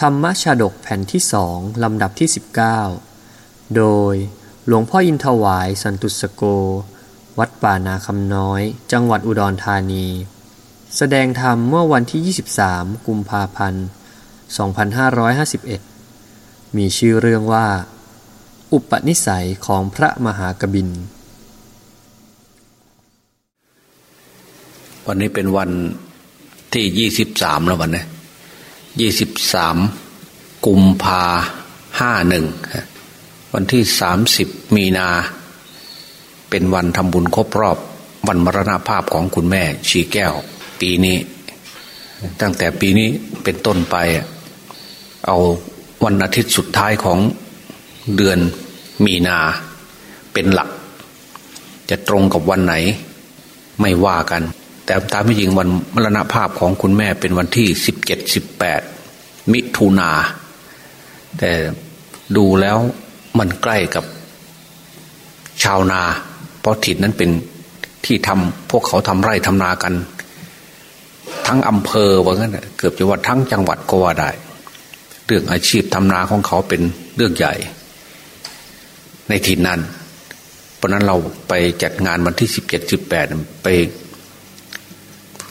ธรรมชาดกแผ่นที่สองลำดับที่ 19 โดยหลวงพ่ออินทวายสันตุสโก วัดป่านาคำน้อย จังหวัดอุดรธานี แสดงธรรมเมื่อวันที่ 23 กุมภาพันธ์ 2551 มีชื่อเรื่องว่า อุปนิสัยของพระมหากบิน วันนี้เป็นวันที่ยี่สิบสามแล้ววันนี้ ยี่สิบสามกุมภาห้าหนึ่งวันที่สามสิบมีนา เป็นวันทำบุญครบรอบ วันมรณภาพของคุณแม่ ชีแก้ว ปีนี้ ตั้งแต่ปีนี้เป็นต้นไป เอาวันอาทิตย์สุดท้ายของเดือนมีนาเป็นหลัก จะตรงกับวันไหน ไม่ว่ากัน แต่ตามไม่จริงวันมรณภาพของคุณแม่เป็นวันที่สิบเจ็ดสิบแปดมิถุนา แต่ดูแล้วมันใกล้กับชาวนา เพราะถิ่นนั้นเป็นที่ทำพวกเขาทำไร่ทำนากัน ทั้งอำเภอว่างั้นเกือบจะว่าทั้งจังหวัดก็ว่าได้ เรื่องอาชีพทำนาของเขาเป็นเรื่องใหญ่ ในถิ่นนั้น เพราะนั้นเราไปจัดงานวันที่สิบเจ็ดสิบแปดไป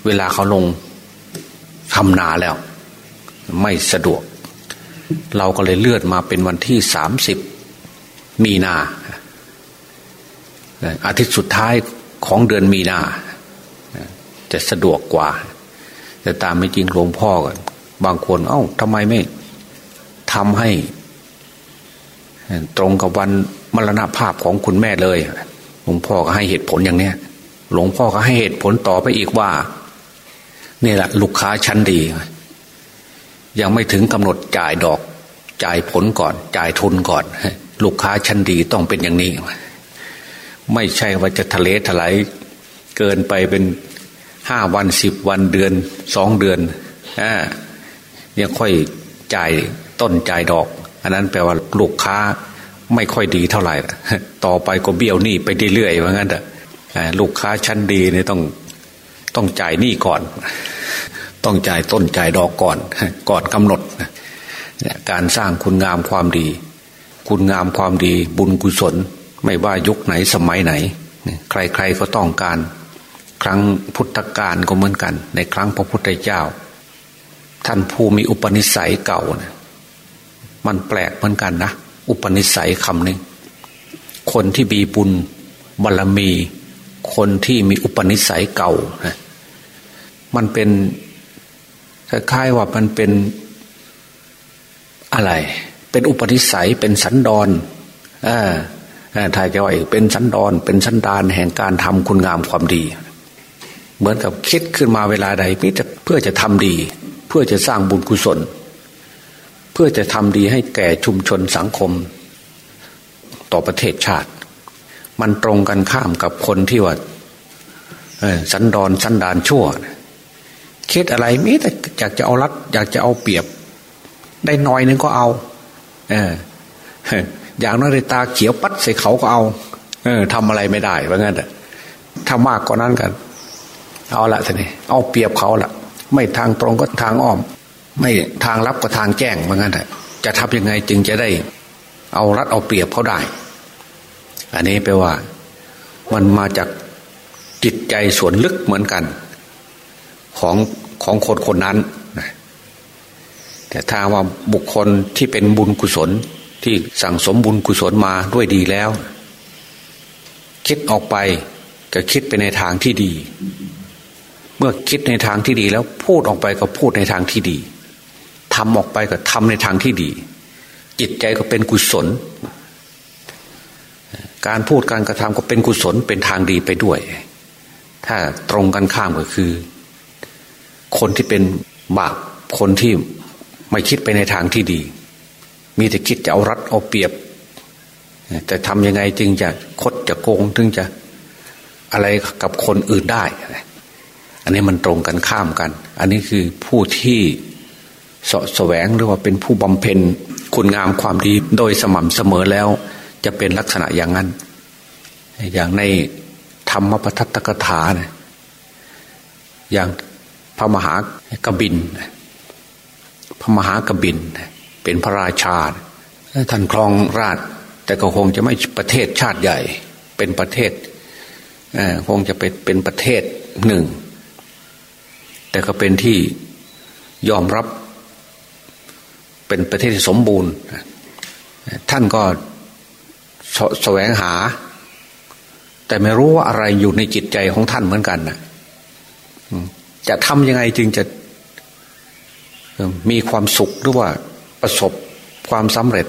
เวลาเขาลงทำนาแล้ว ไม่สะดวก เราก็เลยเลื่อนมาเป็นวันที่สามสิบมีนา อาทิตย์สุดท้ายของเดือนมีนา จะสะดวกกว่า แต่ตามไม่จริงหลวงพ่อกันบางคนเอา้าทำไมไม่ทำให้ ตรงกับวันมรณภาพของคุณแม่เลยหลวงพ่อก็ให้เหตุผลอย่างเนี้ยหลวงพ่อก็ให้เหตุผลต่อไปอีกว่า นี่แหละลูกค้าชั้นดี ยังไม่ถึงกำหนดจ่ายดอก จ่ายผลก่อน จ่ายทุนก่อน ลูกค้าชั้นดีต้องเป็นอย่างนี้ ไม่ใช่ว่าจะทะเลถลายเกินไปเป็นห้าวันสิบวันเดือนสองเดือนอ่ายังค่อยจ่ายต้นจ่ายดอก อันนั้นแปลว่าลูกค้าไม่ค่อยดีเท่าไหร่ ต่อไปก็เบี้ยวหนี้ไปเรื่อยๆว่างั้นแต่ลูกค้าชั้นดีเนี่ยต้อง ต้องจ่ายหนี้ก่อน ต้องจ่ายต้นจ่ายดอกก่อน ก่อนกำหนดการสร้างคุณงามความดี คุณงามความดี บุญกุศล ไม่ว่ายุคไหนสมัยไหน ใครๆก็ต้องการ ครั้งพุทธกาลก็เหมือนกัน ในครั้งพระพุทธเจ้า ท่านผู้มีอุปนิสัยเก่านะมันแปลกเหมือนกันนะอุปนิสัยคำหนึงคนที่มีบุญบารมี คนที่มีอุปนิสัยเก่านะ มันเป็นคล้ายๆว่ามันเป็นอะไร เป็นอุปนิสัยเป็นสันดอนอ่าถ้าจะว่าเป็นสันดอนเป็นสันดานแห่งการทำคุณงามความดี เหมือนกับคิดขึ้นมาเวลาใดเพื่อจะทำดี เพื่อจะสร้างบุญกุศล เพื่อจะทำดีให้แก่ชุมชนสังคม ต่อประเทศชาติ มันตรงกันข้ามกับคนที่ว่าสันดอนสันดานชั่ว คิดอะไรมิแต่อยากจะเอารัดอยากจะเอาเปรียบ ได้น้อยนึงก็เอา เอออย่างนั้นเลยตาเขียวปัดใส่เขาก็เอา เออทำอะไรไม่ได้เพราะงั้นแต่ถ้ามากกว่านั้นกัน เอาละท่านี่เอาเปรียบเขาละไม่ทางตรงก็ทางอ้อม ไม่ทางลับก็ทางแจ้งเพราะงั้นแต่จะทำยังไงจึงจะได้ เอารัดเอาเปรียบเขาได้ อันนี้แปลว่า มันมาจากจิตใจส่วนลึกเหมือนกัน ของของคนคนนั้นแต่ถ้าว่าบุคคลที่เป็นบุญกุศลที่สั่งสมบุญกุศลมาด้วยดีแล้ว คิดออกไปก็คิดไปในทางที่ดี เมื่อคิดในทางที่ดีแล้วพูดออกไปก็พูดในทางที่ดีทำออกไปก็ทำในทางที่ดี จิตใจก็เป็นกุศล การพูดการกระทำก็เป็นกุศลเป็นทางดีไปด้วย ถ้าตรงกันข้ามก็คือ คนที่เป็นบาปคนที่ไม่คิดไปในทางที่ดี มีแต่คิดจะเอารัดเอาเปรียบ แต่ทำยังไงจึงจะคดจะโกงถึงจะอะไรกับคนอื่นได้ อันนี้มันตรงกันข้ามกัน อันนี้คือผู้ที่สะแสวงหรือว่าเป็นผู้บำเพ็ญคุณงามความดีโดยสม่ำเสมอแล้ว จะเป็นลักษณะอย่างนั้น อย่างในธรรมปทัตตกถาเนี่ยอย่าง พระมหากบิน พระมหากบิน เป็นพระราชาท่านครองราช แต่ก็คงจะไม่ประเทศชาติใหญ่ เป็นประเทศคงจะเป็นเป็นประเทศหนึ่ง แต่ก็เป็นที่ยอมรับ เป็นประเทศที่สมบูรณ์ ท่านก็สแสวงหา แต่ไม่รู้ว่าอะไรอยู่ในจิตใจของท่านเหมือนกันนะ จะทำยังไงจึงจะมีความสุขหรือว่าประสบความสำเร็จ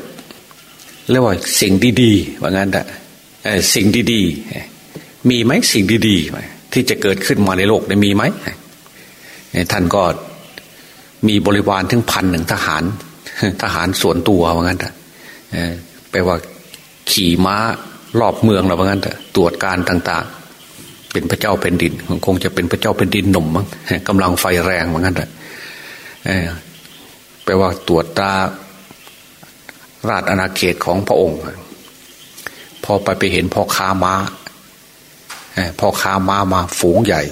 เรียกว่าสิ่งดีๆว่างั้นแต่สิ่งดีๆ มีไหมสิ่งดีๆ ที่จะเกิดขึ้นมาในโลกได้มีไหมท่านก็มีบริวารถึงพันหนึ่งทหาร ทหารส่วนตัวว่างั้นแต่แปลว่าขี่ม้ารอบเมืองเราว่างั้นแต่ตรวจการต่าง ๆ เป็นพระเจ้าเป็นดิน คงจะเป็นพระเจ้าเป็นดินหนุ่มมั้งกำลังไฟแรงว่างั้นแต่แปลว่าตรวจตาราชอาณาเขตของพระองค์ พอไปไปเห็นพ่อค้าม้าพ่อค้าม้ามาฝูงใหญ่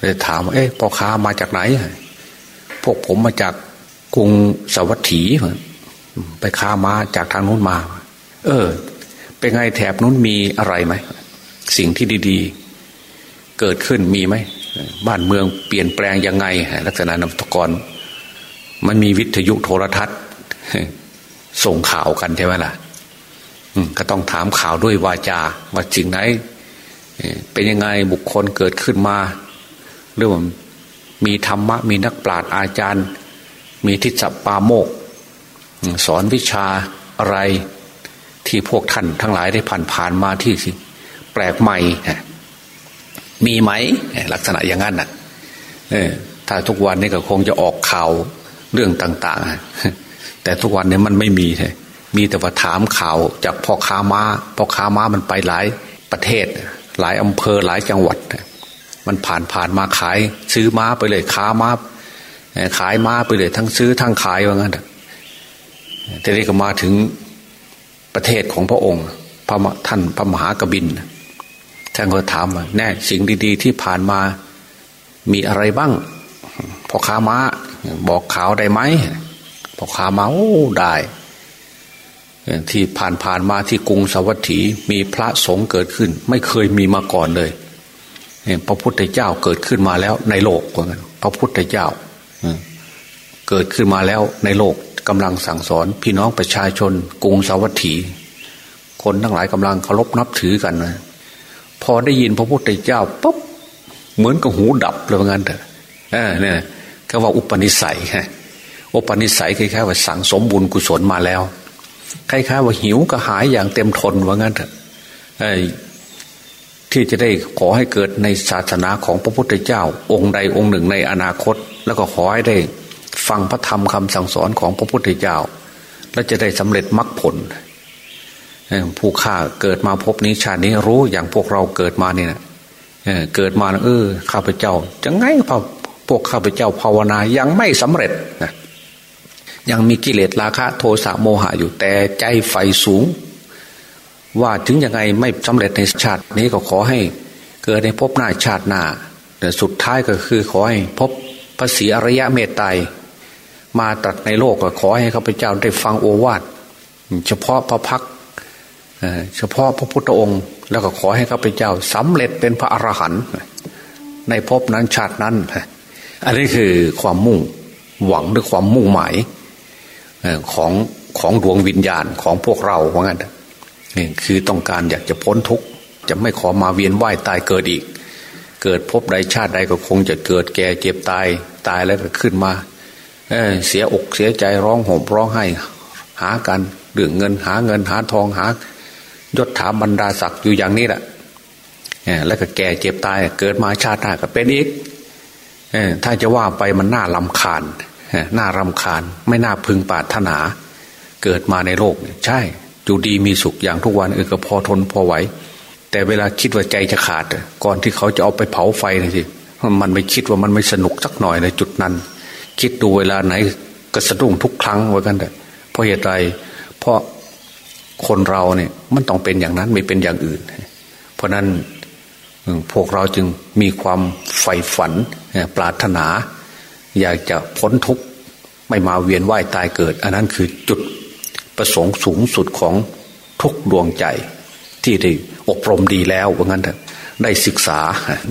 เลยถามว่าเอ๊ะพ่อค้ามาจากไหน พวกผมมาจากกรุงสวัสดีไปค้าม้าจากทางนู้นมา เออ เป็นไงแถบนู้นมีอะไรไหม สิ่งที่ดีๆ เกิดขึ้นมีไหมบ้านเมืองเปลี่ยนแปลงยังไง ลักษณะนำตกรมันมีวิทยุโทรทัศน์ ส่งข่าวกันใช่ไหมล่ะก็ต้องถามข่าวด้วยวาจาว่าจริงไหนเป็นยังไงบุคคลเกิดขึ้นมาหรือว่ามีธรรมะ มีนักปราชญ์อาจารย์ มีทิศปาโมก สอนวิชาอะไรที่พวกท่านทั้งหลายได้ผ่านผ่านมาที่แปลกใหม่ มีไหมลักษณะอย่างนั้นน่ะถ้าทุกวันนี้ก็คงจะออกข่าวเรื่องต่าง ๆ แต่ทุกวันนี้มันไม่มีเลยมีแต่ว่าถามข่าวจากพ่อค้ามา้าพ่อค้าม้ามันไปหลายประเทศ หลายอำเภอหลายจังหวัด มันผ่านผ่านมาขายซื้อม้าไปเลยค้าม้าขายม้าไปเลยทั้งซื้อทั้งขายว่างั้นแต่นี้ก็มาถึงประเทศของพระองค์พระท่านพระมหากบิน ท่านก็ถามว่าแน่สิ่งดี ๆ ที่ผ่านมามีอะไรบ้างพ่อค้าม้า บอกข่าวได้ไหมพอขามาโอ้ได้ที่ผ่านผ่านมาที่กรุงสวัสดีมีพระสงฆ์เกิดขึ้น ไม่เคยมีมาก่อนเลยพระพุทธเจ้าเกิดขึ้นมาแล้วในโลกว่างั้นพระพุทธเจ้าเกิดขึ้นมาแล้วในโลกกำลังสั่งสอน พี่น้องประชาชนกรุงสวัสดีคนทั้งหลายกำลังเคารพนับถือกันนะ พอได้ยินพระพุทธเจ้าปุ๊บเหมือนกับหูดับเลยว่างั้นเถอะเนี่ยก็ว่าอุปนิสัยฮะอุปนิสัยคล้ายๆว่าสั่งสมบุญกุศลมาแล้วคล้ายๆว่าหิวกระหายอย่างเต็มทนว่างั้นเถอะที่จะได้ขอให้เกิดในศาสนาของพระพุทธเจ้า องค์ใดองค์หนึ่งในอนาคต แล้วก็ขอให้ได้ฟังพระธรรมคำสั่งสอนของพระพุทธเจ้า และจะได้สำเร็จมรรคผล ผู้ข้าเกิดมาพบนี้ชาตินี้รู้อย่างพวกเราเกิดมาเนี่ยเกิดมาเออข้าพเจ้าจะไงพพวกข้าพเจ้าภาวนายังไม่สำเร็จนะยังมีกิเลสราคะโทสะโมหะอยู่แต่ใจไฟสูง ว่าถึงยังไงไม่สำเร็จในชาตินี้ก็ขอให้เกิดในภพหน้าชาติหน้าแต่สุดท้ายก็คือขอให้พบพระศรีอริยะเมตไตรมาตรัสในโลกก็ขอให้ข้าพเจ้าได้ฟังโอวาทเฉพาะพระพัก เฉพาะพระพุทธองค์ แล้วก็ขอให้ข้าพเจ้าสำเร็จเป็นพระอรหันต์ในภพนั้นชาตินั้น อันนี้คือความมุ่งหวังหรือความมุ่งหมายของของดวงวิญญาณของพวกเราว่างั้นนี่คือต้องการอยากจะพ้นทุกข์จะไม่ขอมาเวียนว่ายตายเกิดอีก เกิดพบใดชาติใดก็คงจะเกิดแก่เจ็บตายตายแล้วก็ขึ้นมาเเสียอกเสียใจร้องห่มร้องไห้หากันเรื่องเงินหาเงินหาทองหา ยศถาบรรดาศักดิ์อยู่อย่างนี้แหละแล้วก็แก่เจ็บตายเกิดมาชาติหน้าก็เป็นอีกถ้าจะว่าไปมันน่าลำคาญน่ารำคาญ ไม่น่าพึงปรารถนา เกิดมาในโลกใช่อยู่ดีมีสุขอย่างทุกวันเออก็พอทนพอไหว แต่เวลาคิดว่าใจจะขาด ก่อนที่เขาจะเอาไปเผาไฟนะสิมันไม่คิดว่ามันไม่สนุกสักหน่อยในจุดนั้น คิดดูเวลาไหนก็สะดุ้งทุกครั้งว่ากันแต่เพราะเหตุใดเพราะ คนเราเนี่ยมันต้องเป็นอย่างนั้นไม่เป็นอย่างอื่น เพราะนั้นพวกเราจึงมีความใฝ่ฝันปรารถนา อยากจะพ้นทุกข์ไม่มาเวียนว่ายตายเกิด อันนั้นคือจุดประสงค์สูงสุดของทุกดวงใจ ที่ได้อบรมดีแล้วว่างั้นเถอะได้ศึกษา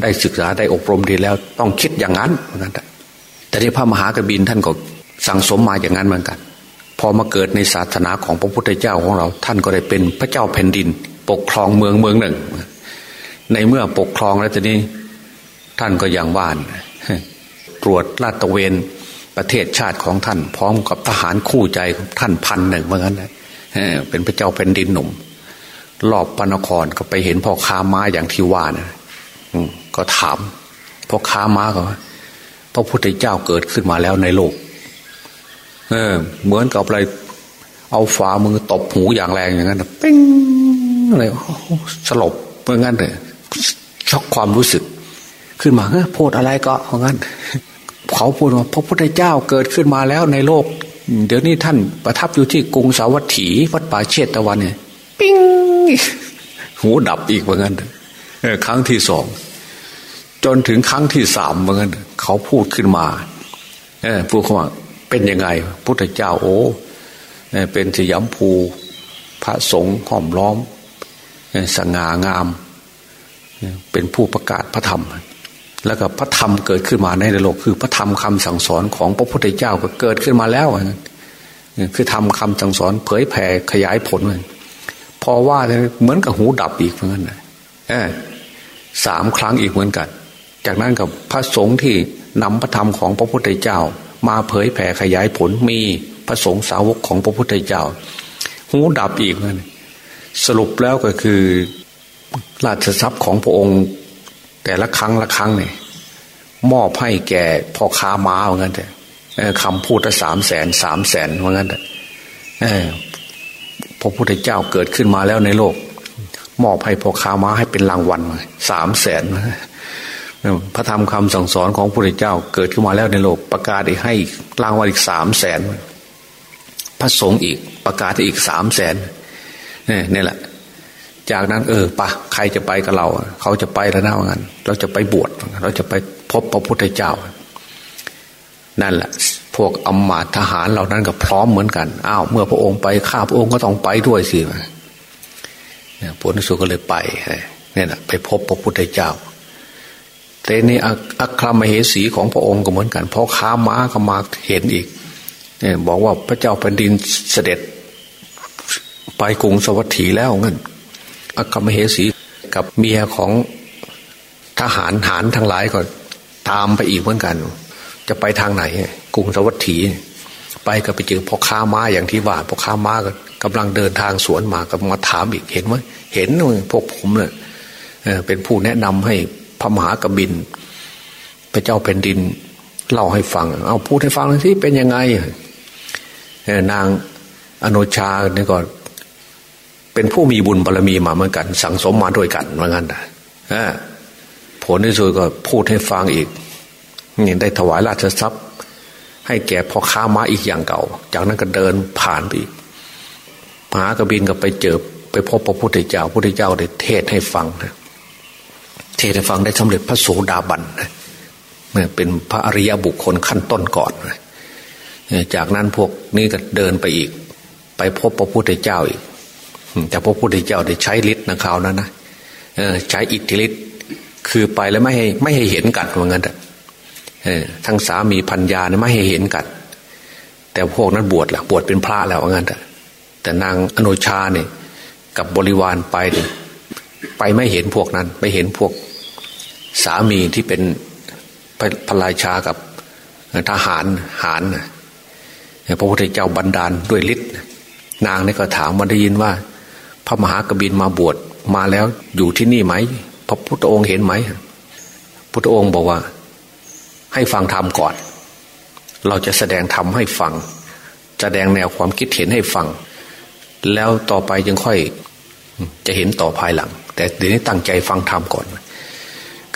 ได้ศึกษาได้อบรมดีแล้ว ต้องคิดอย่างนั้นว่างั้นเถอะแต่ที่พระมหากบินท่านก็สั่งสมมาอย่างนั้นเหมือนกัน อมาเกิดในศาสนาของพระพุทธเจ้าของเรา ท่านก็ได้เป็นพระเจ้าแผ่นดิน ปกครองเมืองเมืองหนึ่ง ในเมื่อปกครองแล้วทีนี้ท่านก็อย่างว่านตรวจลาดตระเวนประเทศชาติของท่าน พร้อมกับทหารคู่ใจของท่านพันหนึ่งเหมือนกันเลยเป็นพระเจ้าแผ่นดินหนุ่มรอบปนครก็ไปเห็นพ่อค้าม้าอย่างที่ว่านะก็ถามพ่อค้าม้าก็พระพุทธเจ้าเกิดขึ้นมาแล้วในโลก เออ เหมือนกับอะไร เอาฝ่ามือตบหูอย่างแรงอย่างนั้นปิ้งอะไรสลบเหมือนกันเลยช็อกความรู้สึก ขึ้นมาเฮ้ยพูดอะไรก็เพราะงั้น เขาพูดว่าพระพุทธเจ้าเกิดขึ้นมาแล้วในโลก เดี๋ยวนี้ท่านประทับอยู่ที่กรุงสาวัตถีวัดป่าเชตตะวันเนี่ย ปิ้งหูดับอีกเหมือนกันครั้งที่สองจนถึงครั้งที่สามเหมือนกันเขาพูดขึ้นมา เออพูดเขาว่า เป็นยังไงพุทธเจ้าโอ้เป็นสยามภูพระสงฆ์ห้อมล้อมสง่างาม เป็นผู้ประกาศพระธรรม แล้วก็พระธรรมเกิดขึ้นมาในโลก คือพระธรรมคำสั่งสอนของพระพุทธเจ้าก็เกิดขึ้นมาแล้วคือทำคำสั่งสอนเผยแผ่ขยายผลเลยพอว่าเหมือนกับหูดับอีกเหมือนกันสามครั้งอีกเหมือนกัน จากนั้นกับพระสงฆ์ที่นำพระธรรมของพระพุทธเจ้า มาเผยแผ่ขยายผลมีพระสงฆ์สาวกของพระพุทธเจ้า หูดับอีกเลยสรุปแล้วก็คือราชทรัพย์ของพระองค์แต่ละครั้งละครั้งเนี่ยมอบให้แก่พ่อค้าม้าเหมือนกันแต่คำพูดละสามแสนสามแสนเหมือนกันแต่พระพุทธเจ้าเกิดขึ้นมาแล้วในโลก มอบให้พ่อค้าม้าให้เป็นรางวัลสามแสน พระธรรมคำสั่งสอนของพระพุทธเจ้าเกิดขึ้นมาแล้วในโลกประกาศอีกให้รางวัลอีกสามแสนพระสงฆ์อีกประกาศอีกสามแสนนี่แหละ จากนั้น เออปะใครจะไปกับเรา เขาจะไปแล้วนะว่างั้น เราจะไปบวชเราจะไปพบพระพุทธเจ้า นั่นแหละ พวกอมมาทหารเหล่านั้นก็พร้อมเหมือนกันอ้าวเมื่อพระองค์ไปข้าพระองค์ก็ต้องไปด้วยสิเนี่ยพระนุสุก็เลยไปนี่ยนะไปพบพระพุทธเจ้า แต่ในอัครมเหสีของพระองค์ก็เหมือนกันพอค้าม้าก็มาเห็นอีกเนี่ยบอกว่าพระเจ้าแผ่นดินเสด็จ ไปกรุงสวัสดีแล้วเงั้นอัครมเหสีกับเมียของทหารหารทั้งหลายก็ตามไปอีกเหมือนกัน จะไปทางไหนกรุงสวัสดีไปก็ไปเจอพ่อค้าม้าอย่างที่ว่าพ่อค้าม้าก็กำลังเดินทางสวนมาก็มาถามอีกเห็นไหมเห็นพวกผมเนี่ยเป็นผู้แนะนำให้ พระมหากบินพระเจ้าแผ่นดินเล่าให้ฟัง เอาพูดให้ฟังที่เป็นยังไงนางอนุชาเนี่ยก็เป็นผู้มีบุญบารรมีมาเหมือนกัน สั่งสมมาด้วยกันเหมือนกันผลที่สุดก็พูดให้ฟังอีกนี่ได้ถวายราชทรัพย์ ให้แก่พ่อค้าม้าอีกอย่างเก่า จากนั้นก็เดินผ่านไปมหากบินก็ไปเจอไปพบพระพุทธเจ้าพระพุทธเจ้าได้เทศให้ฟังนะ เทศฟังได้สำเร็จพระโสดาบันเนี่ยเป็นพระอริยบุคคลขั้นต้นก่อนจากนั้นพวกนี้ก็เดินไปอีก ไปพบพระพุทธเจ้าอีกแต่พระพุทธเจ้าได้ใช้ฤทธิ์นะคราวนั้นนะใช้อิทธิฤทธิ์คือไปแล้วไม่ให้ไม่ให้เห็นกันเหมือนกันทั้งสามีพัญญาเนี่ยไม่ให้เห็นกัน แต่พวกนั้นบวชละบวชเป็นพระแล้วเหมือนกันแต่นางอนุชาเนี่ยกับบริวารไป ไปไม่เห็นพวกนั้นไม่เห็นพวกสามีที่เป็นพระราชากับทหารหารพระพุทธเจ้าบันดาลด้วยฤทธิ์นางนี่ก็ถามมาได้ยินว่า พระมหากบินมาบวชมาแล้วอยู่ที่นี่ไหม พระพุทธองค์เห็นไหมพุทธองค์บอกว่า ให้ฟังธรรมก่อน เราจะแสดงธรรมให้ฟัง แสดงแนวความคิดเห็นให้ฟัง แล้วต่อไปยังค่อยจะเห็นต่อภายหลัง แต่เดี๋ยวนี้ตั้งใจฟังธรรมก่อน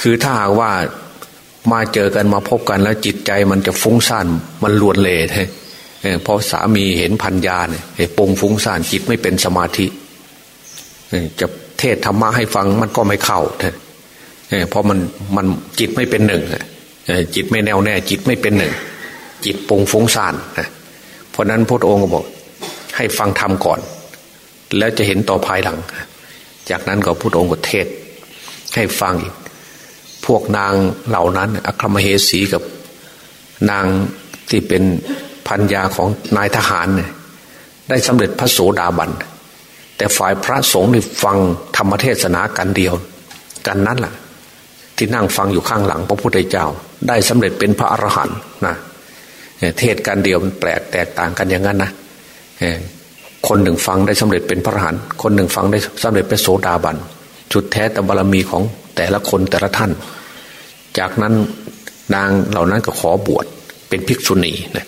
คือถ้าหากว่ามาเจอกันมาพบกันแล้วจิตใจมันจะฟุ้งซ่านมันลวนเลใช่เพราะสามีเห็นพันยาเนี่ยปงฟุ้งซ่านจิตไม่เป็นสมาธิจะเทศธรรมะให้ฟังมันก็ไม่เข้าเพราะมันมันจิตไม่เป็นหนึ่งจิตไม่แน่วแน่ จิตไม่เป็นหนึ่ง จิตปงฟุ้งซ่านเพราะนั้นพระองค์ก็บอก ให้ฟังธรรมก่อน แล้วจะเห็นต่อภายหลัง จากนั้นก็พระองค์ก็เทศ ให้ฟังอีกพวกนางเหล่านั้นอัครมเหสีกับนางที่เป็นพันยาของนายทหารเนี่ยได้สำเร็จพระโสดาบัน แต่ฝ่ายพระสงฆ์นี่ฟังธรรมเทศนากันเดียว กันนั้นแหละที่นั่งฟังอยู่ข้างหลังพระพุทธเจ้า ได้สำเร็จเป็นพระอรหันต์นะเทศกันเดียวมันแปลกแตกต่างกันอย่างนั้นนะ คนหนึ่งฟังได้สำเร็จเป็นพระอรหันต์คนหนึ่งฟังได้สำเร็จเป็นโสดาบันจุดแท้แต่บารมีของแต่ละคนแต่ละท่าน จากนั้นนางเหล่านั้นก็ขอบวชเป็นภิกษุณีนะ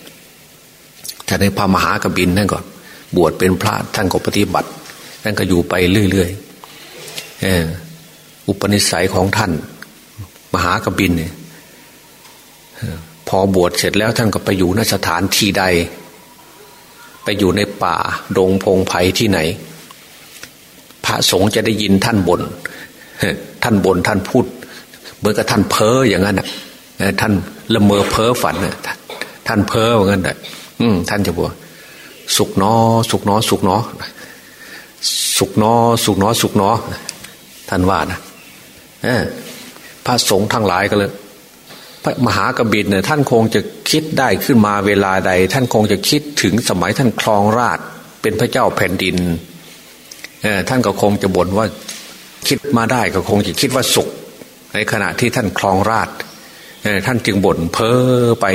แต่ในพระมหากบินนั่นก็บวชเป็นพระท่านก็ปฏิบัติท่านก็อยู่ไปเรื่อยๆอุปนิสัยของท่าน มหากบินเนี่ยพอบวชเสร็จแล้วท่านก็ไปอยู่นสถานที่ใด ไปอยู่ในป่าดงพงไผ่ที่ไหน พระสงฆ์จะได้ยินท่านบน่นท่านบน่นท่านพูดเหมือนกับท่านเพ้ออย่างนั้นท่านละเมอเพ้อฝันท่านเพ้ออย่างนั้นอืมท่านจะบอกสุกนอ สุกนอ สุกนอ สุกนอ สุกนอ สุกนอ ท่านว่านะพระสงฆ์ทั้งหลายก็เลย พระมหากบิดเนี่ยท่านคงจะคิดได้ขึ้นมาเวลาใด ท่านคงจะคิดถึงสมัยท่านครองราชเป็นพระเจ้าแผ่นดินท่านก็คงจะบ่นว่าคิดมาได้ก็คงจะคิดว่าสุข ในขณะที่ท่านครองราชท่านจึงบ่นเพ้อไป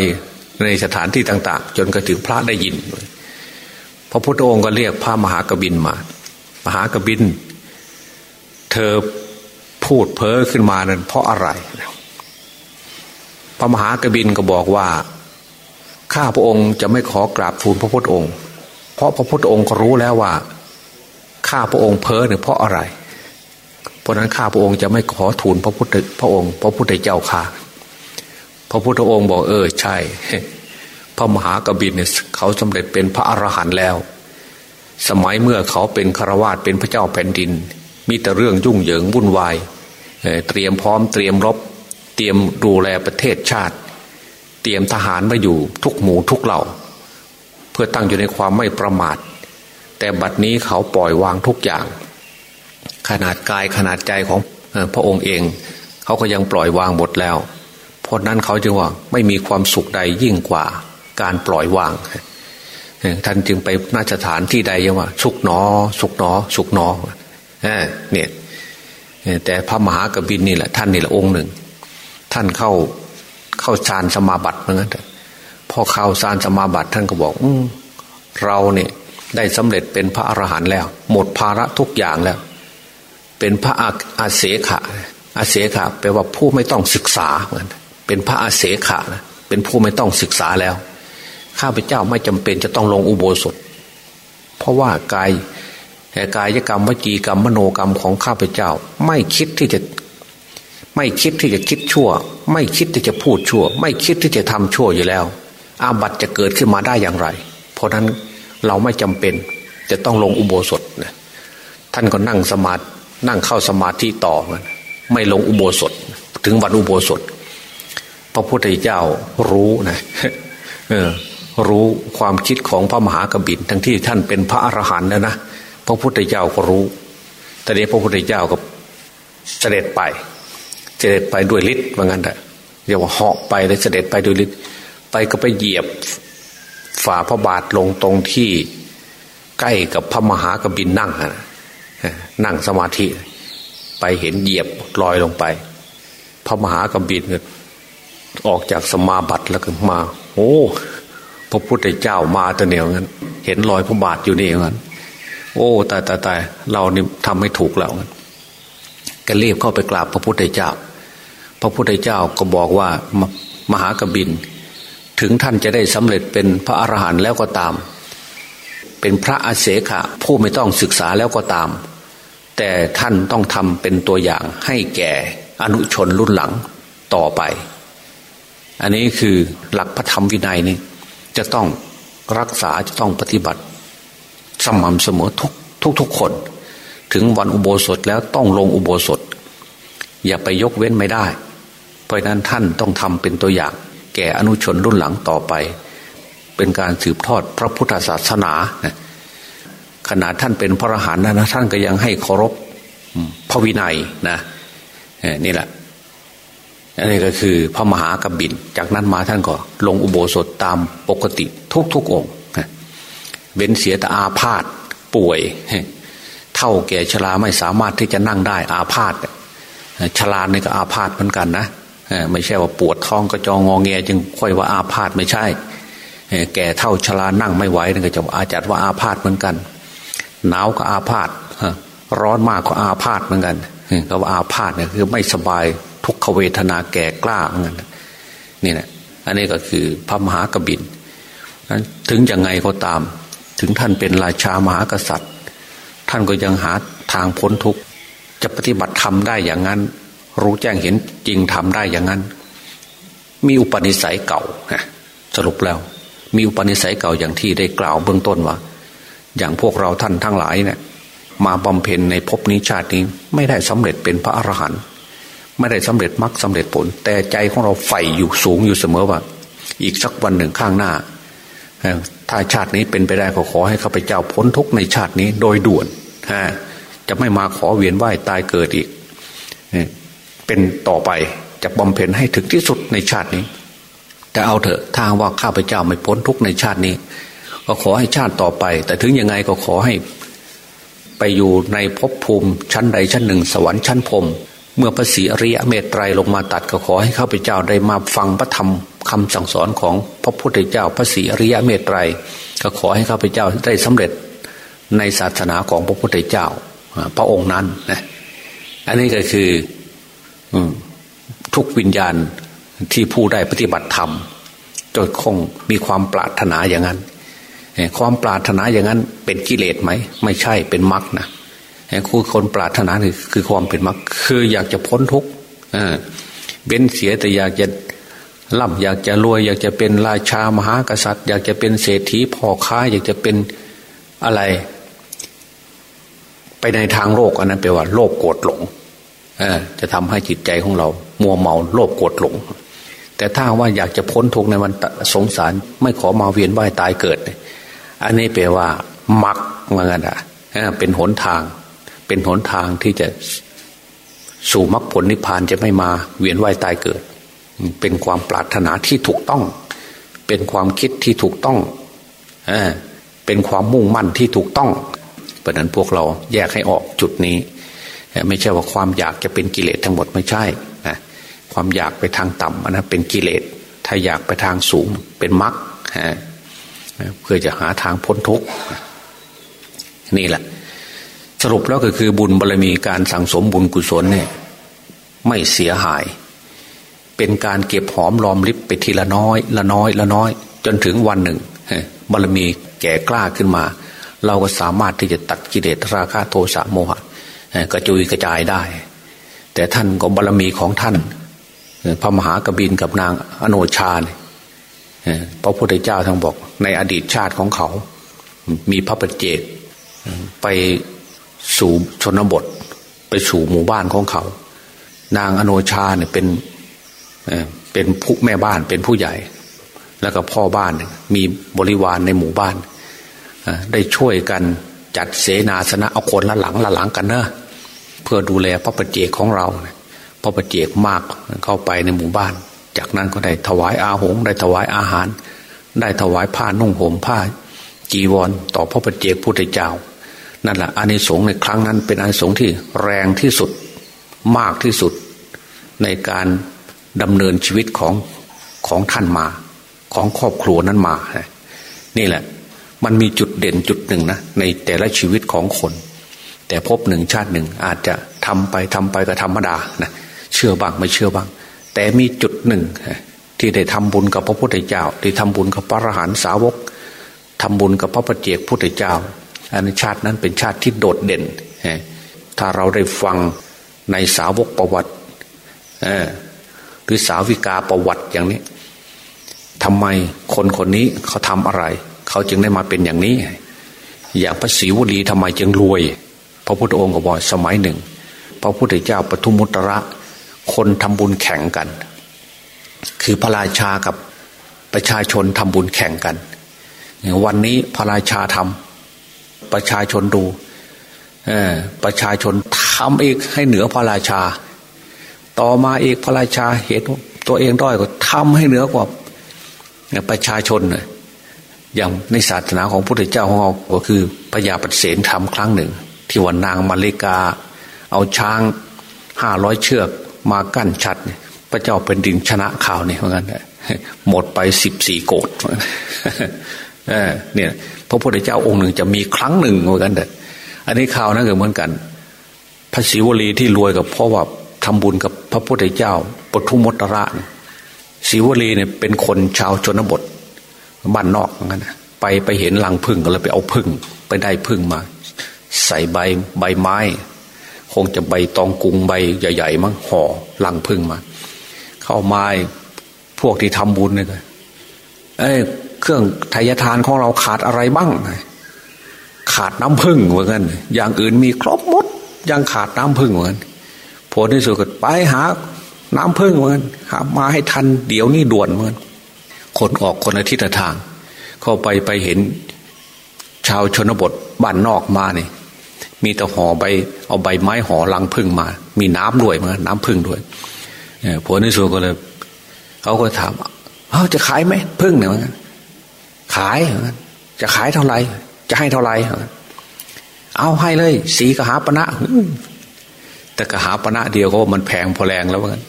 ในสถานที่ต่าง ๆ จนกระถึงพระได้ยินพระพุทธองค์ก็เรียกพระมหากบินมา มหากบิน เธอพูดเพ้อขึ้นมานั้นเพราะอะไร พระมหากบินก็บอกว่าข้าพระองค์จะไม่ขอกราบทูลพระพุทธองค์ เพราะพระพุทธองค์ก็รู้แล้วว่าข้าพระองค์เพ้อเนี่ยเพราะอะไร เพราะนั้นข้าพระองค์จะไม่ขอทูลพระพุทธพระองค์พระพุทธเจ้าค่ะ พระพุทธองค์บอกเออใช่ พระมหากบินเนี่ยเขาสำเร็จเป็นพระอรหันต์แล้ว สมัยเมื่อเขาเป็นคารวาสเป็นพระเจ้าแผ่นดิน มีแต่เรื่องยุ่งเหยิงวุ่นวายเตรียมพร้อมเตรียมรบ เตรียมดูแลประเทศชาติ เตรียมทหารมาอยู่ทุกหมู่ทุกเหล่า เพื่อตั้งอยู่ในความไม่ประมาท แต่บัดนี้เขาปล่อยวางทุกอย่าง ขนาดกายขนาดใจของพระองค์เอง เขาก็ยังปล่อยวางหมดแล้ว เพราะนั้นเขาจึงว่าไม่มีความสุขใดยิ่งกว่าการปล่อยวางท่านจึงไปน่าสถานที่ใดยังว่า สุกหนอ สุกหนอ สุกหนอเนี่ยแต่พระมหากบินนี่แหละท่านนี่แหละองค์หนึ่ง ท่านเข้าเข้าฌานสมาบัติเหมือนกันพอเข้าฌานสมาบัติท่านก็บอกอเราเนี่ยได้สำเร็จเป็นพระอรหันต์แล้ว หมดภาระทุกอย่างแล้ว เป็นพระอาเสขะอาเสขะแปลว่าผู้ไม่ต้องศึกษาเหมือนเป็นพระอาเสขะนะเป็นผู้ไม่ต้องศึกษาแล้วข้าพเจ้าไม่จำเป็นจะต้องลงอุโบสถ เพราะว่ากายกายกรรมวจีกรรมมโนกรรมของข้าพเจ้า ไม่คิดที่จะ ไม่คิดที่จะคิดชั่ว ไม่คิดที่จะพูดชั่ว ไม่คิดที่จะทำชั่วอยู่แล้ว อาบัตจะเกิดขึ้นมาได้อย่างไร เพราะนั้นเราไม่จำเป็น จะต้องลงอุโบสถนะท่านก็นั่งสมาธินั่งเข้าสมาธิต่อมันไม่ลงอุโบสถ ถึงวันอุโบสถ พระพุทธเจ้ารู้นะเออรู้ความคิดของพระมหากบินทั้งที่ท่านเป็นพระอรหันต์แล้วนะพระพุทธเจ้าก็รู้แต่เนี้พระพุทธเจ้าก็เสด็จไป เสด็จไปด้วยฤทธิ์ว่างั้นแหละเรียกว่าเหาะไปแล้วเสด็จไปด้วยฤทธิ์ไปก็ไปเหยียบฝ่าพระบาทลงตรงที่ใกล้กับพระมหากบินนั่งนั่งสมาธิ ไปเห็นเหยียบลอยลงไป พระมหากบินออกจากสมาบัติแล้วก็มา โอ้พระพุทธเจ้ามาตัวเหนียวงั้น เห็นรอยพระบาทอยู่นี่งั้น โอ้ตายตายตายเรานี่ทำไม่ถูกแล้วงั้นก็รีบเข้าไปกราบพระพุทธเจ้า พระพุทธเจ้าก็บอกว่ามหากบิน ถึงท่านจะได้สำเร็จเป็นพระอรหันต์แล้วก็ตาม เป็นพระอาเสขะผู้ไม่ต้องศึกษาแล้วก็ตาม แต่ท่านต้องทำเป็นตัวอย่างให้แก่อนุชนรุ่นหลังต่อไป อันนี้คือหลักพระธรรมวินัยนี่จะต้องรักษาจะต้องปฏิบัติ สม่ำเสมอทุกทุกทุกคน ถึงวันอุโบสถแล้วต้องลงอุโบสถ อย่าไปยกเว้นไม่ได้ เพราะนั้นท่านต้องทำเป็นตัวอย่าง แก่อนุชนรุ่นหลังต่อไป เป็นการสืบทอดพระพุทธศาสนาขนาดท่านเป็นพระอรหันต์นะท่านก็ยังให้เคารพพระวินัยนะนี่แหละอันนี้ก็คือพระมหากบินจากนั้นมาท่านก็ ลงอุโบสถตามปกติทุกทุกองค์เว้นเสียแต่อาพาธป่วย เท่าแก่ชราไม่สามารถที่จะนั่งได้อาพาธชราเนี่ก็อาพาธเหมือนกันนะ ไม่ใช่ว่าปวดท้องกระจองงอแงจึงค่อยว่าอาพาธไม่ใช่ แก่เท่าชรานั่งไม่ไหวนั่นก็จะอาจัดว่าอาพาธเหมือนกัน หนาวก็อาพาธร้อนมากก็อาพาธเหมือนกันก็ว่าอาพาธเนี่ยคือไม่สบายทุกขเวทนาแก่กล้าเหมือนกันนี่แหละอันนี้ก็คือพระมหากบินนั้นถึงยังไงก็ตาม ถึงท่านเป็นราชามหากษัตริย์ ท่านก็ยังหาทางพ้นทุกข์จะปฏิบัติธรรมได้อย่างนั้น รู้แจ้งเห็นจริงทำได้อย่างนั้น มีอุปนิสัยเก่าสรุปแล้ว มีอุปนิสัยเก่าอย่างที่ได้กล่าวเบื้องต้นว่า อย่างพวกเราท่านทั้งหลายเนี่ยมาบำเพ็ญในภพนี้ชาตินี้ไม่ได้สำเร็จเป็นพระอรหันต์ไม่ได้สำเร็จมรรคสาเร็จผล แต่ใจของเราใฝ่อยู่สูงอยู่เสมอว่า อีกสักวันหนึ่งข้างหน้าถ้าชาตินี้เป็นไปได้ก็ขอให้ข้าพเจ้าพ้นทุกในชาตินี้โดยด่วนจะไม่มาขอเวียนว่ายตายเกิดอีก เป็นต่อไปจะบำเพ็ญให้ถึงที่สุดในชาตินี้ แต่เอาเถอะทางว่าข้าพเจ้าไม่พ้นทุกในชาตินี้ ก็ขอให้ชาติต่อไป แต่ถึงยังไงก็ขอให้ ไปอยู่ในภพภูมิชั้นใดชั้นหนึ่ง สวรรค์ชั้นพรมเมื่อพระศรีอริยเมตไตรลงมาตัดก็ขอให้ข้าพเจ้าได้มาฟังพระธรรมคำสั่งสอนของพระพุทธเจ้าพระศรีอริยเมตไตรก็ขอให้ข้าพเจ้าได้สำเร็จในศาสนาของพระพุทธเจ้า พระองค์นั้นนะอันนี้ก็คือ ทุกวิญญาณที่ผู้ได้ปฏิบัติธรรมจนคงมีความปรารถนาอย่างนั้น ความปรารถนาอย่างนั้นเป็นกิเลสไหม ไม่ใช่เป็นมรรคนะคือคนปรารถนาคือคือความเป็นมรรคคืออยากจะพ้นทุกข์เบ้นเสียแต่อยากจะร่ำอยากจะรวย อยากจะเป็นราชามหากษัตริย์ อยากจะเป็นเศรษฐีพ่อค้า อยากจะเป็นอะไร ไปในทางโลกอันนั้นแปลว่าโลภโกรธหลง จะทำให้จิตใจของเรา มัวเมาโลภโกรธหลง แต่ถ้าว่าอยากจะพ้นทุกข์ในวันสงสาร ไม่ขอมาเวียนว่ายตายเกิด อันนี้แปลว่ามรรคเหมือนกันอะเป็นหนทาง เป็นหนทางที่จะสู่มรรคผลนิพพานจะไม่มาเวียนว่ายตายเกิด เป็นความปรารถนาที่ถูกต้อง เป็นความคิดที่ถูกต้องเป็นความมุ่งมั่นที่ถูกต้องเพราะนั้นพวกเราแยกให้ออกจุดนี้ ไม่ใช่ว่าความอยากจะเป็นกิเลสทั้งหมดไม่ใช่ความอยากไปทางต่ำอันนั้นเป็นกิเลส ถ้าอยากไปทางสูงเป็นมรรคเพื่อจะหาทางพ้นทุกข์นี่แหละ สรุปแล้วก็คือบุญบารรมีการสั่งสมบุญกุศลเนี่ยไม่เสียหาย เป็นการเก็บหอมรอมริบไปทีละน้อย ละน้อย ละน้อย จนถึงวันหนึ่งบารรมีแก่กล้าขึ้นมา เราก็สามารถที่จะตัดกิเลสราคะโทสะโมหะ กระจุยกระจายได้ แต่ท่านก็บารรมีของท่านพระมหากบินกับนางอโนชาเนี่ยพระพุทธเจ้าทั้งบอก ในอดีตชาติของเขา มีพระปัจเจกไปสู่ชนบท ไปสู่หมู่บ้านของเขา นางอโนชาเนี่ยเป็นเป็นผู้แม่บ้านเป็นผู้ใหญ่ แล้วก็พ่อบ้านมีบริวารในหมู่บ้านได้ช่วยกันจัดเสนาสนะเอาคนละหลังละหลังกันเนะ พื่อดูแลพระประเจกของเราพระประเจกมากเข้าไปในหมู่บ้าน จากนั้นก็ได้ถวายอาหงได้ถวายอาหาร ได้ถวายผ้านุ่งห่มผ้า จีวร ต่อพระประเจกพุทธเจ้า นั่นแหละอานิสงส์ในครั้งนั้นเป็นอานิสงส์ที่แรงที่สุดมากที่สุด ในการดำเนินชีวิตของของท่านมา ของครอบครัวนั้นมา นี่แหละ มันมีจุดเด่นจุดหนึ่งนะในแต่ละชีวิตของคน แต่พบหนึ่งชาติหนึ่งอาจจะทำไปทำไปก็ธรรมดานะเชื่อบ้างไม่เชื่อบ้าง แต่มีจุดหนึ่ง ที่ได้ทำบุญกับพระพุทธเจ้าได้ทำบุญกับพระอรหันตสาวกทำบุญกับพระปฏิเจกพุทธเจ้าอันชาตินั้นเป็นชาติที่โดดเด่น ถ้าเราได้ฟังในสาวกประวัติหรือสาวิกาประวัติอย่างนี้ทำไมคนคนนี้เขาทำอะไร เขาจึงได้มาเป็นอย่างนี้ อย่างพระศรีวลีทำไมจึงรวย พระพุทธองค์ก็บอกสมัยหนึ่ง พระพุทธเจ้าปทุมุตระ คนทำบุญแข่งกัน คือพระราชากับประชาชนทำบุญแข่งกัน วันนี้พระราชาทำประชาชนดูประชาชนทำอีกให้เหนือพระราชา ต่อมาอีกพระราชาเห็นตัวเองด้อยก็ทำให้เหนือกว่าประชาชนอย่างในศาสนาของพระพุทธเจ้าของเราก็คือพญาปเสนทำครั้งหนึ่ง ที่วันนางมาเลกา เอาช้างห้าร้อยเชือกมากั้นชัด พระเจ้าเป็นดินชนะข่าวนี่เหมือนกันหมดไปสิบสี่โกดเนี่ยพระพุทธเจ้าองค์หนึ่งจะมีครั้งหนึ่งเหมือนกันแต่อันนี้ข่าวนั่นก็เหมือนกัน พระศิวลีที่รวยกับเพราะว่าทำบุญกับพระพุทธเจ้าปทุมมตระศิวลีเนี่ยเป็นคนชาวชนบทบ้านนอกเหมือนกันไปไปเห็นลังพึ่งก็เลยไปเอาพึ่งไปได้พึ่งมา ใส่ใบใบไม้ คงจะใบตองกุงใบใหญ่ๆมั้งห่อลังพึ่งมา เข้ามาพวกที่ทำบุญเนี่ยเอ้เครื่องทายทานของเราขาดอะไรบ้าง ขาดน้ำพึ่งเหมือนกันอย่างอื่นมีครบหมด ยังขาดน้ำพึ่งเหมือนกันผลที่สุดก็ไปหา น้ำพึ่งเหมือนหามาให้ทันเดี๋ยวนี้ด่วนเหมือนคนออกคนละทิศทาง เข้าไปไปเห็นชาวชนบทบ้านนอกมาเนี่ย มีแต่ห่อใบ เอาใบไม้ห่อลังพึ่งมา มีน้ำด้วยเหมือนน้ำพึ่งด้วยผลที่สุดก็เลยเขาก็ถามเขาจะขายไหมพึ่งเนี่ยมันขาย จะขายเท่าไหร่จะให้เท่าไหร่เอาให้เลย สีกะหาปณะแต่กะหาปณะเดียวก็มันแพงพอแรงแล้วเหมือนกัน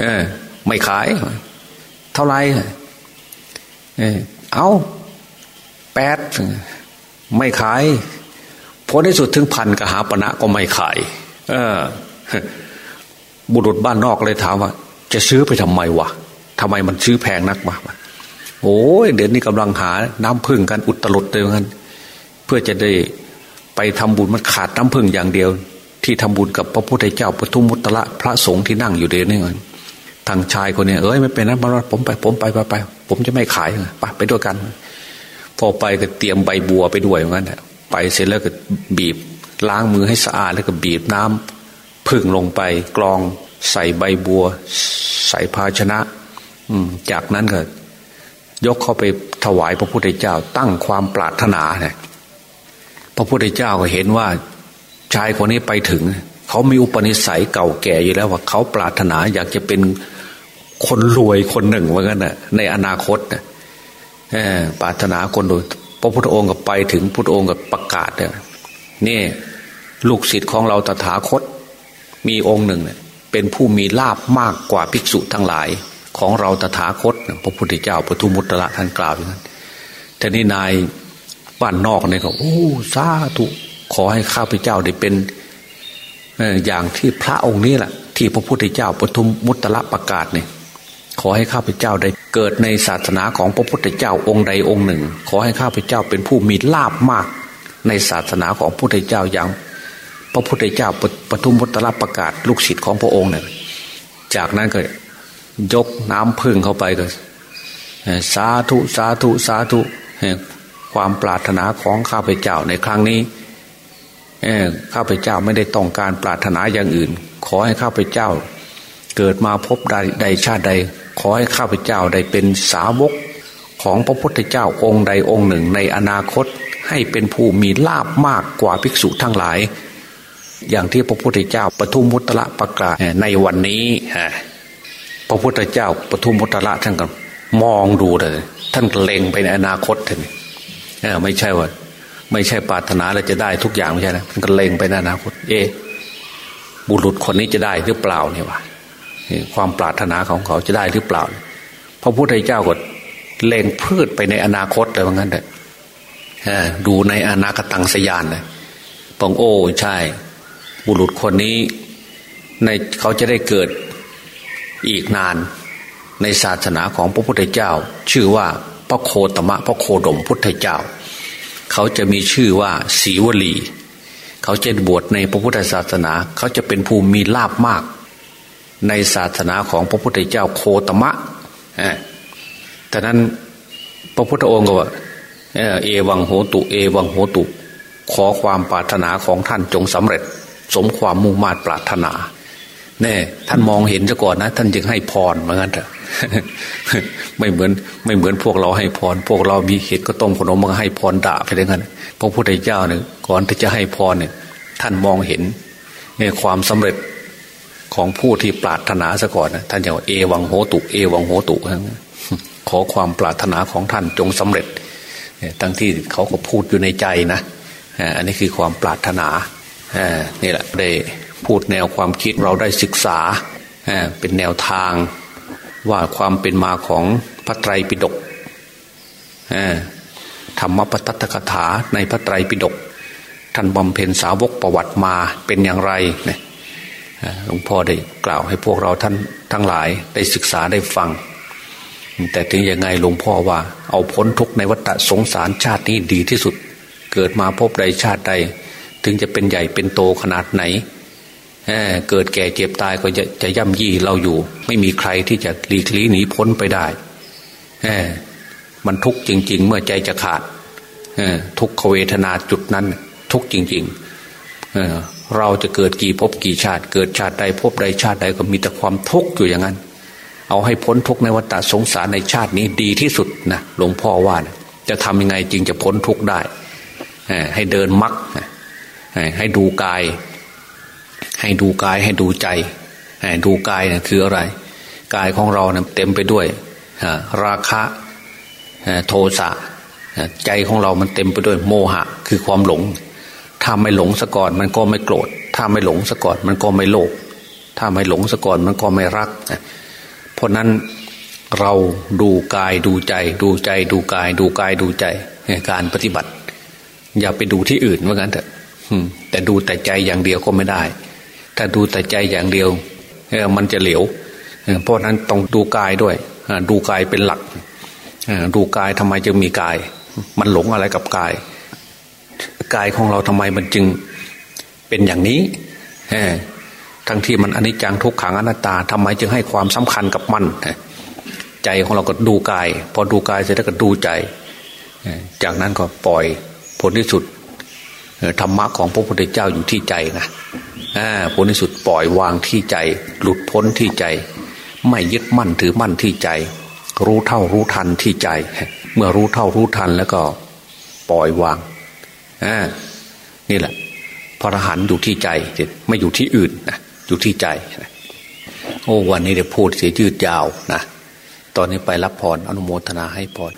เออ ไม่ขาย เท่าไหร่เออเอาแปดไม่ขาย พอในสุดถึงพันกหาปณะก็ไม่ขาย เออ บุรุษบ้านนอกเลยถามว่า จะซื้อไปทำไมวะทำไมมันซื้อแพงนักมาโอ้ยเดี๋ยวนี้กำลังหาน้ำพึ่งกันอุตลุดเลยกันเพื่อจะได้ไปทำบุญมันขาดน้ำพึ่งอย่างเดียว ที่ทำบุญกับพระพุทธเจ้าปทุมมุตระพระสงฆ์ที่นั่งอยู่เดี๋ยวนี้กันทางชายคนนี้เอ้ยไม่เป็นนะมาผมไป ผมไปไปไปผมจะไม่ขายไปไปด้วยกัน พอไปก็เตรียมใบบัวไปด้วยเหมือนกัน ไปเสร็จแล้วก็บีบล้างมือให้สะอาดแล้วก็บีบน้ำพึ่งลงไปกรองใส่ใบบัว ใส่ภาชนะจากนั้นก็ยกเข้าไปถวายพระพุทธเจ้า ตั้งความปรารถนาเนี่ยพระพุทธเจ้าก็เห็นว่า ชายคนนี้ไปถึง เขามีอุปนิสัยเก่าแก่อยู่แล้วว่าเขาปรารถนาอยากจะเป็นคนรวยคนหนึ่งว่างั้นน่ะ ในอนาคตน่ะปรารถนาคนรวย ระพุทธองค์ก็ไปถึงพุทธองค์ก็ประกาศเนี่ยนี่ลูกศิษย์ของเราตถาคต มีองค์หนึ่งเนี่ยเป็นผู้มีลาบมากกว่าภิกษุทั้งหลาย ของเราตถาคต พระพุทธเจ้าปทุมุตระท่านกล่าวอย่างนั้นแต่นี่นายบ้านนอกเนี่ยก็โอ้สาธุขอให้ข้าพเจ้าได้เป็นอย่างที่พระองค์นี้แหละที่พระพุทธเจ้าปทุมมุตระประกาศเนี่ยขอให้ข้าพเจ้าได้ เกิดในศาสนาของพระพุทธเจ้าองค์ใดองค์หนึ่ง ขอให้ข้าพเจ้าเป็นผู้มีลาบมาก ในศาสนาของพระพุทธเจ้าอย่าง พระพุทธเจ้าปทุมมุตระประกาศลูกศิษย์ของพระองค์เนี่ยจากนั้นก็ยกน้ำพึ่งเข้าไปก็สาธุสาธุสาธุความปรารถนาของข้าพเจ้าในครั้งนี้ข้าพเจ้าไม่ได้ต้องการปรารถนาอย่างอื่น ขอให้ข้าพเจ้า เกิดมาพบใดชาติใด ขอให้ข้าพเจ้าได้เป็นสาวกของพระพุทธเจ้าองค์ใดองค์หนึ่งในอนาคตให้เป็นผู้มีลาบมากกว่าภิกษุทั้งหลาย อย่างที่พระพุทธเจ้าปทุมมุตระประกาศในวันนี้พระพุทธเจ้าปทุมพุทธละท่านก็มองดูเลย ท่านเล็งไปในอนาคตท่านไม่ใช่ว่า ไม่ใช่ปรารถนาแล้วจะได้ทุกอย่างไม่ใช่นะท่านก็เล็งไปในอนาคต เอ บุรุษคนนี้จะได้หรือเปล่าเนี่ยวะ ความปรารถนาของเขาจะได้หรือเปล่า พระพุทธเจ้าก็เล็งพืชไปในอนาคตเลยว่างั้นเถอะดูในอนาคตังสยานเลยปองโอ้ใช่ บุรุษคนนี้ในเขาจะได้เกิดอีกนานในศาสนาของพระพุทธเจ้า ชื่อว่าพระโคตมะพระโคดมพุทธเจ้า เขาจะมีชื่อว่าศีวลี เขาจะบวชในพระพุทธศาสนา เขาจะเป็นภูมิมีลาบมาก ในศาสนาของพระพุทธเจ้าโคตมะแต่นั้นพระพุทธองค์ก็ว่าเอวังโหตุเอวังโหตุ ขอความปรารถนาของท่านจงสำเร็จ สมความมุ่งมา่ปรารถนาแน่ท่านมองเห็นซะก่อนนะ ท่านจึงให้พรเหมือนกันเถอะไม่เหมือนไม่เหมือนพวกเราให้พร พวกเรามีเห็ดก็ต้มขนมมาให้พรด่าไปอย่างนั้นพระพุทธเจ้าเนี่ยก่อนที่จะให้พรเนี่ย ท่านมองเห็นในความสำเร็จ ของผู้ที่ปรารถนาซะก่อนนะท่านจะว่าเอวังโหตุ เอวังโหตุ ขอความปรารถนาของท่านจงสำเร็จตั้งที่เขาก็พูดอยู่ในใจนะอันนี้คือความปรารถนานี่แหละได้พูดแนวความคิดเราได้ศึกษาเป็นแนวทางว่าความเป็นมาของพระไตรปิฎกธรรมปตัตกถาในพระไตรปิฎกท่านบำเพ็ญสาวกประวัติมาเป็นอย่างไรเนี่ย หลวงพ่อได้กล่าวให้พวกเราท่านทั้งหลายได้ศึกษาได้ฟัง แต่ถึงยังไงหลวงพ่อว่า เอาพ้นทุกในวัฏสงสารชาตินี้ดีที่สุด เกิดมาพบใดชาติใด ถึงจะเป็นใหญ่เป็นโตขนาดไหนเเกิดแก่เจ็บตายก็จะจะย่ำยี่เราอยู่ ไม่มีใครที่จะหลีกลี่หนีพ้นไปได้มันทุกข์จริง ๆ เมื่อใจจะขาดทุกขเวทนาจุดนั้น ทุกข์จริง ๆ เราจะเกิดกี่ภพกี่ชาติ เกิดชาติใดภพใดชาติใดก็มีแต่ความทุกข์อยู่อย่างนั้น เอาให้พ้นทุกข์ในวัฏสงสารในชาตินี้ดีที่สุดนะหลวงพ่อว่านะจะทำยังไงจริงจะพ้นทุกข์ได้ให้เดินมักให้ดูกาย ให้ดูกายให้ดูใจดูกายนะคืออะไร กายของเรานะเต็มไปด้วยราคะโทสะใจของเรามันเต็มไปด้วยโมหะ คือความหลง ถ้าไม่หลงซะก่อนมันก็ไม่โกรธ ถ้าไม่หลงซะก่อนมันก็ไม่โลภถ้าไม่หลงซะก่อนมันก็ไม่รัก เพราะนั้นเราดูกายดูใจ ดูใจดูกาย ดูกายดูใจในการปฏิบัติ อย่าไปดูที่อื่นเหมือนกันเถอะแต่ดูแต่ใจอย่างเดียวก็ไม่ได้ ถ้าดูแต่ใจอย่างเดียวมันจะเหลวเพราะนั้นต้องดูกายด้วยดูกายเป็นหลักดูกายทำไมจึงมีกาย มันหลงอะไรกับกาย กายของเราทำไมมันจึงเป็นอย่างนี้ทั้งที่มันอนิจจังทุกขังอนัตตาทำไมจึงให้ความสำคัญกับมันใจของเราก็ดูกาย พอดูกายเสร็จแล้วก็ดูใจ จากนั้นก็ปล่อยผลที่สุดธรรมะของพระพุทธเจ้าอยู่ที่ใจนะผลที่สุดปล่อยวางที่ใจ หลุดพ้นที่ใจ ไม่ยึดมั่นถือมั่นที่ใจ รู้เท่ารู้ทันที่ใจ เมื่อรู้เท่ารู้ทันแล้วก็ปล่อยวาง นี่แหละ พระอรหันต์อยู่ที่ใจไม่อยู่ที่อื่นนะอยู่ที่ใจโอ้วันนี้ได้พูดเสียยืดยาวนะตอนนี้ไปรับพรอนุโมทนาให้พร